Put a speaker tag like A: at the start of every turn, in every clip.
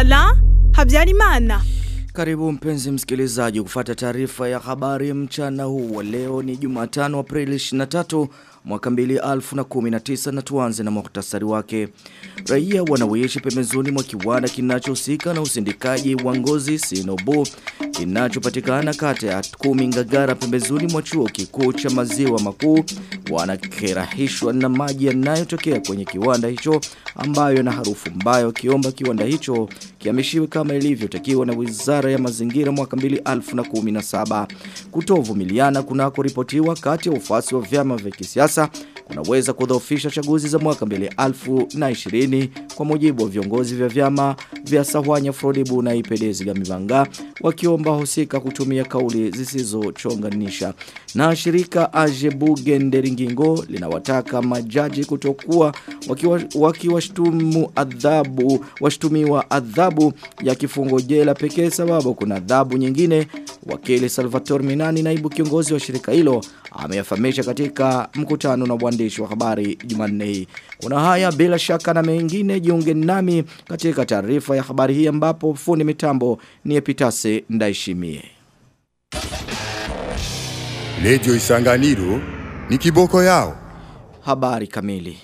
A: Sala Habyarimana.
B: Karibu mpenzi msikilizaji, kufata taarifa ya habari mchana huu wa leo. Ni Jumatano, Aprili 23 mwaka 2019 na tuanze na muhtasari wake. Raia wanaoishi pembezoni mwa kiwanda kinachohusika na usindikaji wa ngozi Sinobu kinachopatikana kata ya kumi Ngagara pembezoni mwa chuo kikuu cha maziwa makuu wanakerahishwa na maji yanayotokea kwenye kiwanda hicho ambayo na harufu mbayo kiomba kiwanda hicho kiamishiwe kama ilivyotakiwa na Wizara ya Mazingira mwaka 2017 kutovumiliana kunako ripotiwa kati ya ufasi wa vyama vya kisiasa Praça kunaweza kudhoofisha chaguzi za mwaka 2020 kwa mujibu wa viongozi vya vyama vya Sahwanya Frodibu na Ipedezi Gamibanga wakiomba husika kutumia kauli zisizochonganisha. Na shirika Ajebu Genderingingo linawataka majaji kutokuwa wakiwashtumu waki adhabu washtumiwa adhabu ya kifungo jela pekee sababu kuna adhabu nyingine. Wakili Salvatore Minani naibu kiongozi wa shirika hilo ameyafahamisha katika mkutano na waandishi wa habari Jumanne hii. Kuna haya bila shaka na mengine jiunge nami katika taarifa ya habari hii ambapo fundi mitambo ni Epitase Ndaishimie.
C: Lejo Isanganiro ni kiboko yao.
B: Habari kamili.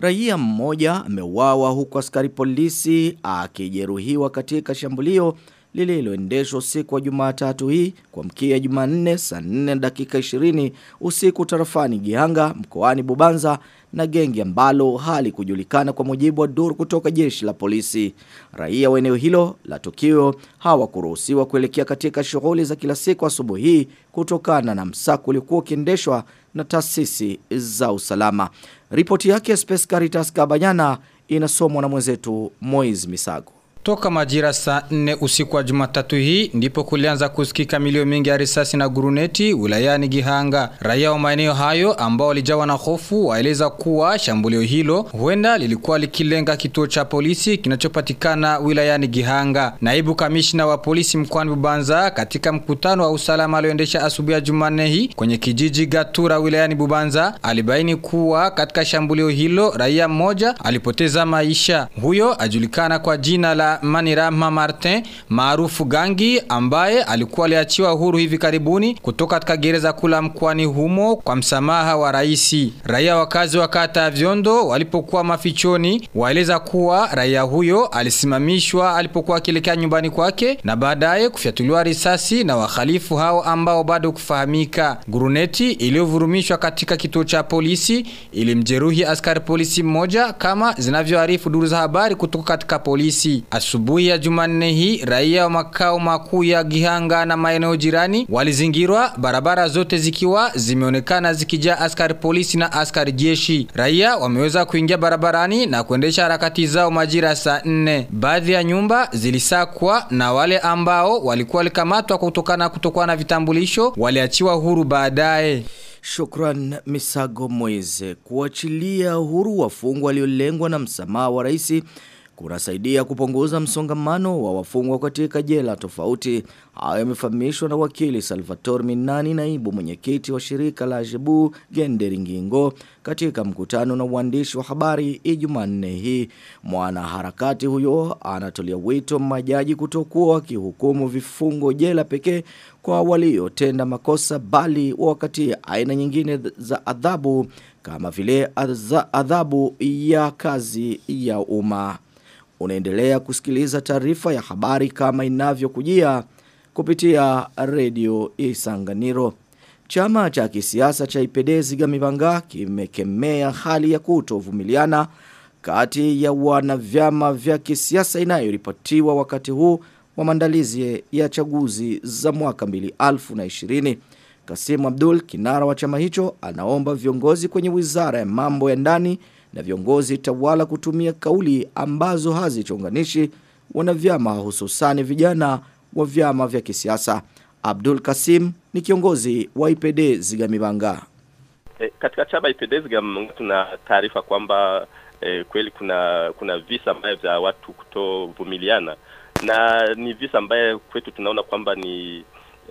B: Raia mmoja ameuawa huku askari polisi akijeruhiwa katika shambulio lililoendeshwa usiku wa Jumatatu hii kwa mkia Jumanne saa 4 dakika 20 usiku tarafani Gihanga mkoani Bubanza na gengi ambalo hali kujulikana kwa mujibu wa duru kutoka jeshi la polisi. Raia wa eneo hilo la tukio hawakuruhusiwa kuelekea katika shughuli za kila siku asubuhi hii kutokana na msako uliokuwa ukiendeshwa na taasisi za usalama. Ripoti yake Space Caritas Kabanyana inasomwa na mwenzetu Moiz Misago.
D: Toka majira saa nne usiku wa Jumatatu hii ndipo kulianza kusikika milio mingi ya risasi na guruneti wilayani Gihanga. Raia wa maeneo hayo ambao walijawa na hofu waeleza kuwa shambulio hilo huenda lilikuwa likilenga kituo cha polisi kinachopatikana wilayani Gihanga. Naibu kamishna wa polisi mkoani Bubanza katika mkutano wa usalama alioendesha asubuhi ya Jumanne hii kwenye kijiji Gatura wilayani Bubanza alibaini kuwa katika shambulio hilo raia mmoja alipoteza maisha. Huyo ajulikana kwa jina la Manirama Martin maarufu Gangi ambaye alikuwa aliachiwa huru hivi karibuni kutoka katika gereza kula mkoani humo kwa msamaha wa raisi. Raia wakazi wa kata ya Vyondo walipokuwa mafichoni waeleza kuwa raia huyo alisimamishwa alipokuwa akielekea nyumbani kwake na baadaye kufyatuliwa risasi na wahalifu hao ambao bado kufahamika. Guruneti iliyovurumishwa katika kituo cha polisi ilimjeruhi askari polisi mmoja kama zinavyoarifu duru za habari kutoka katika polisi. Asubuhi ya Jumanne hii raia wa makao makuu ya Gihanga na maeneo jirani walizingirwa barabara zote zikiwa zimeonekana zikijaa askari polisi na askari jeshi. Raia wameweza kuingia barabarani na kuendesha harakati zao majira saa nne. Baadhi ya nyumba zilisakwa na wale ambao walikuwa walikamatwa kutokana kutokuwa na vitambulisho waliachiwa huru baadaye.
B: Shukran Misago Moise kuachilia huru wafungwa waliolengwa na msamaha wa raisi kunasaidia kupunguza msongamano wa wafungwa katika jela tofauti. Hayo yamefahamishwa na wakili Salvatore Minani naibu mwenyekiti wa shirika la Jebu Genderingingo katika mkutano na uandishi wa habari Ijumanne hii. Mwanaharakati huyo anatolia wito majaji kutokuwa wakihukumu vifungo jela pekee kwa waliotenda makosa bali wakati aina nyingine za adhabu kama vile adhabu ya kazi ya umma. Unaendelea kusikiliza taarifa ya habari kama inavyokujia kupitia redio Isanganiro. Chama cha kisiasa cha Ipedezi Gamibanga kimekemea hali ya kutovumiliana kati ya wanavyama vya kisiasa inayoripotiwa wakati huu wa maandalizi ya chaguzi za mwaka 2020. Kasimu Abdul kinara wa chama hicho anaomba viongozi kwenye wizara ya mambo ya ndani na viongozi tawala kutumia kauli ambazo hazichonganishi wanavyama hususani vijana wa vyama vya kisiasa. Abdul Kasim ni kiongozi wa IPD Zigamibanga.
E: E, katika chama IPD Zigamibanga tuna taarifa kwamba e, kweli kuna kuna visa ambavyo vya watu kutovumiliana na ni visa ambaye kwetu tunaona kwamba ni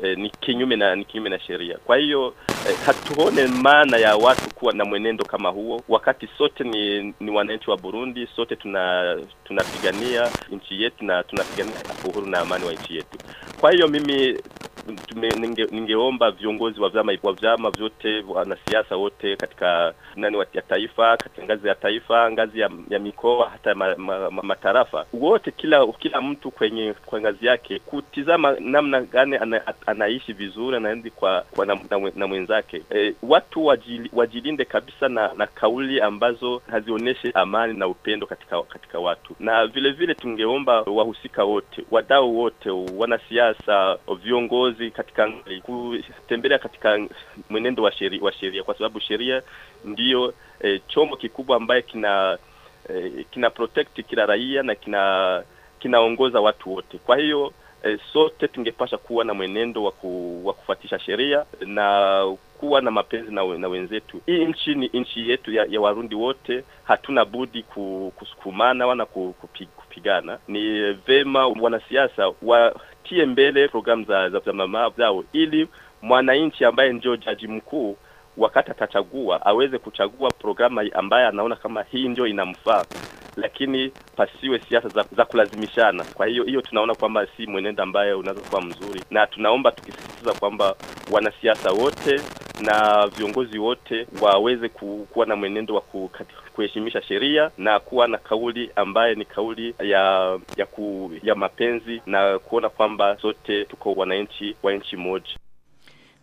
E: eh, ni kinyume na ni kinyume na sheria. Kwa hiyo eh, hatuone maana ya watu kuwa na mwenendo kama huo, wakati sote ni, ni wananchi wa Burundi, sote tuna tunapigania nchi yetu na tunapigania uhuru na amani wa nchi yetu. Kwa hiyo mimi tume, ninge, ningeomba viongozi wa vyama wa vyama vyote wanasiasa wote katika nani wa taifa katika ngazi ya taifa ngazi ya, ya mikoa hata ma, ma, ma, matarafa. Wote kila kila mtu kwenye kwa ngazi yake kutizama namna gani ana, anaishi vizuri anaendi kwa, kwa na, na, na mwenzake. E, watu wajili, wajilinde kabisa na, na kauli ambazo hazionyeshi amani na upendo katika katika watu. Na vile vile tungeomba wahusika wote wadau wote wanasiasa viongozi viongozi katika kutembelea katika mwenendo wa sheria wa sheria kwa sababu sheria ndiyo e, chombo kikubwa ambaye kina e, kina protect kila raia na kina kinaongoza watu wote. Kwa hiyo e, sote tungepasha kuwa na mwenendo wa waku, kufuatisha sheria na kuwa na mapenzi na, na wenzetu. Hii nchi ni nchi yetu ya, ya Warundi wote, hatuna budi kusukumana wana kupigana. Ni vema wanasiasa watie mbele programu za, za, za mama zao ili mwananchi ambaye ndio jaji mkuu wakati atachagua aweze kuchagua programu ambaye anaona kama hii ndio inamfaa lakini pasiwe siasa za, za kulazimishana. Kwa hiyo hiyo tunaona kwamba si mwenendo ambaye unaweza kuwa mzuri, na tunaomba tukisisitiza kwamba wanasiasa wote na viongozi wote waweze ku, kuwa na mwenendo wa kuheshimisha sheria na kuwa na kauli ambaye ni kauli ya ya, ku, ya mapenzi na kuona kwamba sote tuko wananchi wa nchi moja.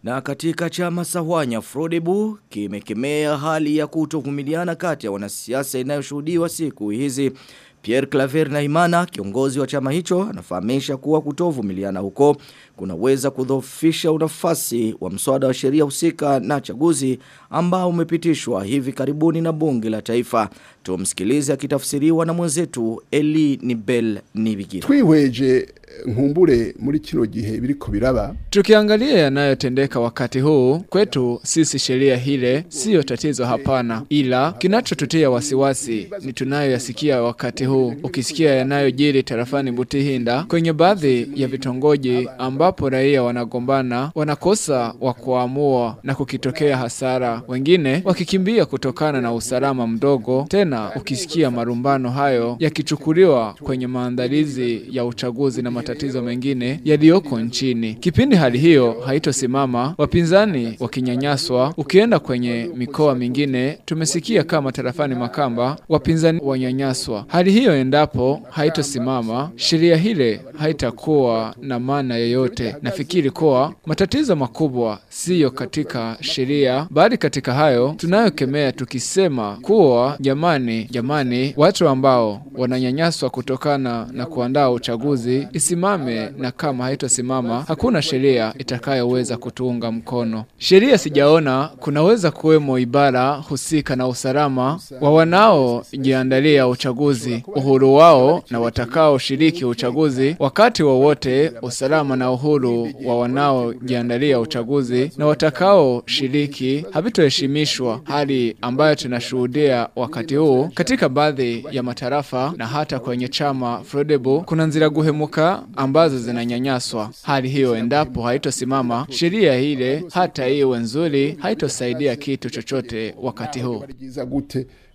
B: Na katika chama sawanya Frodebu kimekemea hali ya kutovumiliana kati ya wanasiasa inayoshuhudiwa siku hizi. Pierre Claver na Imana, kiongozi wa chama hicho, anafahamisha kuwa kutovumiliana huko kunaweza kudhoofisha unafasi wa mswada wa sheria husika na chaguzi ambao umepitishwa hivi karibuni na bunge la taifa. Tumsikilize akitafsiriwa na mwenzetu Eli Nibel Nibigira.
A: Twihweje nkumbure muri kino gihe biriko biraba
F: Tukiangalia yanayotendeka wakati huu kwetu sisi sheria hile siyo tatizo hapana ila kinachotutia wasiwasi ni tunayoyasikia wakati huu ukisikia yanayojiri tarafani Butihinda kwenye baadhi ya vitongoji ambapo raia wanagombana wanakosa wa kuamua na kukitokea hasara wengine wakikimbia kutokana na usalama mdogo tena ukisikia marumbano hayo yakichukuliwa kwenye maandalizi ya uchaguzi na matatizo mengine yaliyoko nchini. Kipindi hali hiyo haitosimama, wapinzani wakinyanyaswa, ukienda kwenye mikoa mingine tumesikia kama tarafani Makamba wapinzani wanyanyaswa. Hali hiyo endapo haitosimama, sheria hile haitakuwa na maana yoyote. Nafikiri kuwa matatizo makubwa siyo katika sheria, bali katika hayo tunayokemea tukisema kuwa jamani, jamani, watu ambao wananyanyaswa kutokana na kuandaa uchaguzi isimame, na kama haitosimama hakuna sheria itakayoweza kutuunga mkono. Sheria sijaona kunaweza kuwemo ibara husika na usalama wa wanaojiandalia uchaguzi, uhuru wao na watakaoshiriki uchaguzi wakati wowote, usalama na uhuru wa wanaojiandalia uchaguzi na watakao watakaoshiriki havitoheshimishwa, hali ambayo tunashuhudia wakati huu katika baadhi ya matarafa na hata kwenye chama Frodebu kuna nzira guhemuka ambazo zinanyanyaswa. Hali hiyo endapo haitosimama, sheria ile hata iwe nzuri haitosaidia kitu chochote wakati huu.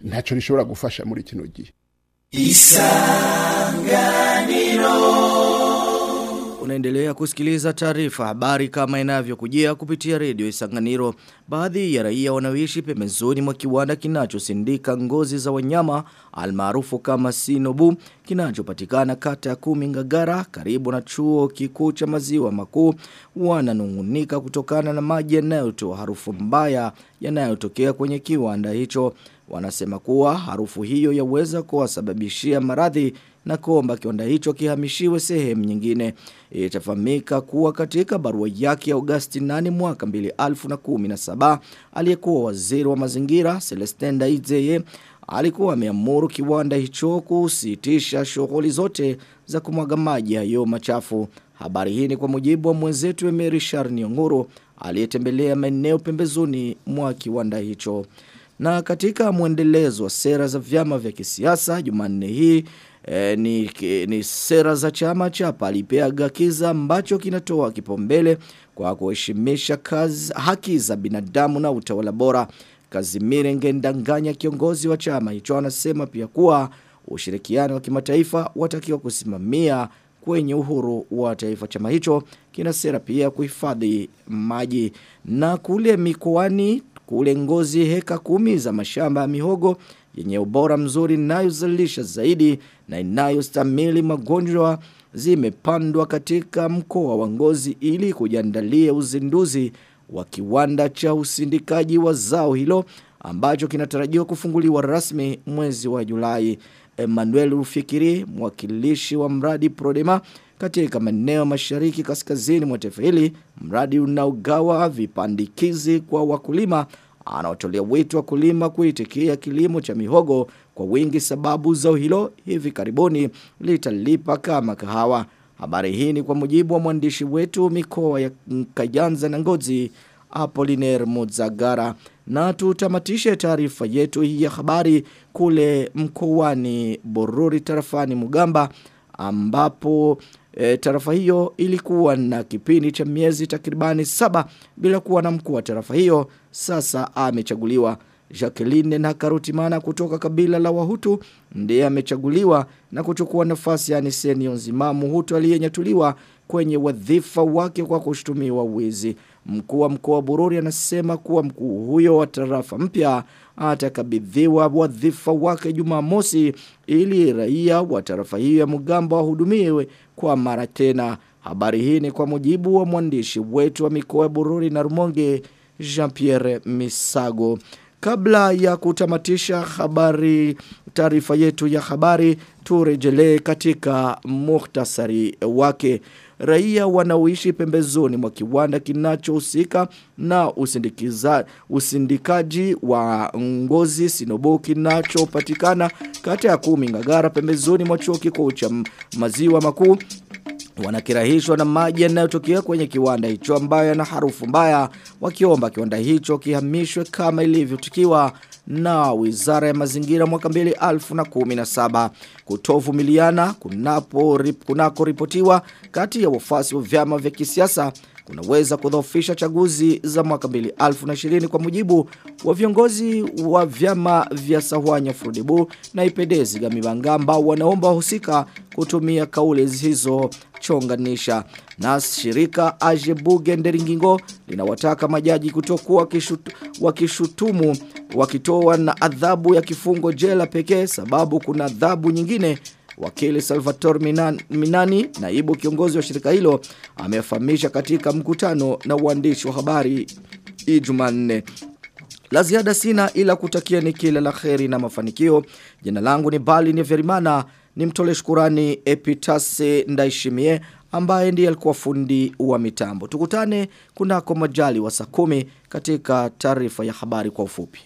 A: nacho rishobora gufasha muri kino gihe
B: Unaendelea kusikiliza taarifa habari kama inavyokujia kupitia redio Isanganiro. Baadhi ya raia wanaoishi pembezoni mwa kiwanda kinachosindika ngozi za wanyama almaarufu kama Sinobu kinachopatikana kata ya Kumi Ngagara karibu na chuo kikuu cha maziwa makuu wananungunika kutokana na maji yanayotoa harufu mbaya yanayotokea kwenye kiwanda hicho. Wanasema kuwa harufu hiyo yaweza kuwasababishia maradhi na kuomba kiwanda hicho kihamishiwe sehemu nyingine. Itafahamika kuwa katika barua yake ya Agosti 8 mwaka 2017 aliyekuwa waziri wa mazingira Celestin Daizeye alikuwa ameamuru kiwanda hicho kusitisha shughuli zote za kumwaga maji hayo machafu. Habari hii ni kwa mujibu wa mwenzetu Emery Sharniongoro aliyetembelea maeneo pembezoni mwa kiwanda hicho. Na katika mwendelezo wa sera za vyama vya kisiasa Jumanne hii e, ni, ni sera za chama cha palipea gakiza ambacho kinatoa kipaumbele kwa kuheshimisha kazi haki za binadamu na utawala bora. Kazimire Ngendanganya kiongozi wa chama hicho anasema pia kuwa ushirikiano wa kimataifa watakiwa kusimamia kwenye uhuru wa taifa chama hicho kina sera pia kuhifadhi maji na kule mikoani kule ngozi heka kumi za mashamba ya mihogo yenye ubora mzuri inayozalisha zaidi na inayostamili magonjwa zimepandwa katika mkoa wa Ngozi ili kujiandalia uzinduzi wa kiwanda cha usindikaji wa zao hilo ambacho kinatarajiwa kufunguliwa rasmi mwezi wa Julai. Emmanuel Rufikiri, mwakilishi wa mradi Prodema katika maeneo mashariki kaskazini mwa taifa hili, mradi unaogawa vipandikizi kwa wakulima anaotolea wito wakulima kuitikia kilimo cha mihogo kwa wingi sababu zao hilo hivi karibuni litalipa kama kahawa. Habari hii ni kwa mujibu wa mwandishi wetu mikoa ya Kayanza na Ngozi Apoliner Muzagara na tutamatishe taarifa yetu hii ya habari kule mkoani bururi tarafani Mugamba ambapo e, tarafa hiyo ilikuwa na kipindi cha miezi takribani saba bila kuwa na mkuu wa tarafa hiyo. Sasa amechaguliwa. Jacqueline na Karutimana kutoka kabila la Wahutu ndiye amechaguliwa na kuchukua nafasi ya Niseni Onzimamu Hutu aliyenyatuliwa kwenye wadhifa wake kwa kushtumiwa wizi. Mkuu wa mkoa wa Bururi anasema kuwa mkuu huyo wa tarafa mpya atakabidhiwa wadhifa wake Jumamosi ili raia wa tarafa hiyo ya Mugamba wahudumiwe kwa mara tena. Habari hii ni kwa mujibu wa mwandishi wetu wa mikoa ya Bururi na Rumonge Jean-Pierre Misago. Kabla ya kutamatisha habari taarifa yetu ya habari turejelee katika muhtasari wake. Raia wanaoishi pembezoni mwa kiwanda kinachohusika na usindikaji wa ngozi sinobo kinachopatikana kati ya kumi ngagara pembezoni mwa chuo kikuu cha maziwa makuu wanakirahishwa na maji yanayotokea kwenye kiwanda hicho ambayo yana harufu mbaya wakiomba kiwanda hicho kihamishwe kama ilivyotikiwa na Wizara ya Mazingira mwaka 2017 kutovumiliana kunapo kunako ripotiwa kati ya wafasi wa vyama vya kisiasa kunaweza kudhoofisha chaguzi za mwaka 2020 kwa mujibu wa viongozi wa vyama vya Sahwanya Fudibu na Ipedezi. Gamibanga ambao wanaomba wahusika kutumia kauli hizo chonganisha na shirika Ajebuge Nderingingo linawataka majaji kutokuwa kishutu, wakishutumu wakitoa na adhabu ya kifungo jela pekee sababu kuna adhabu nyingine Wakili Salvatore Minani, naibu kiongozi wa shirika hilo, amefahamisha katika mkutano na uandishi wa habari Ijumanne. La ziada sina ila kutakia ni kila la kheri na mafanikio. Jina langu ni Bali ni Verimana, ni mtole shukurani Epitase Ndaishimie ambaye ndiye alikuwa fundi wa mitambo. Tukutane kunako majali wa saa kumi katika taarifa ya habari kwa ufupi.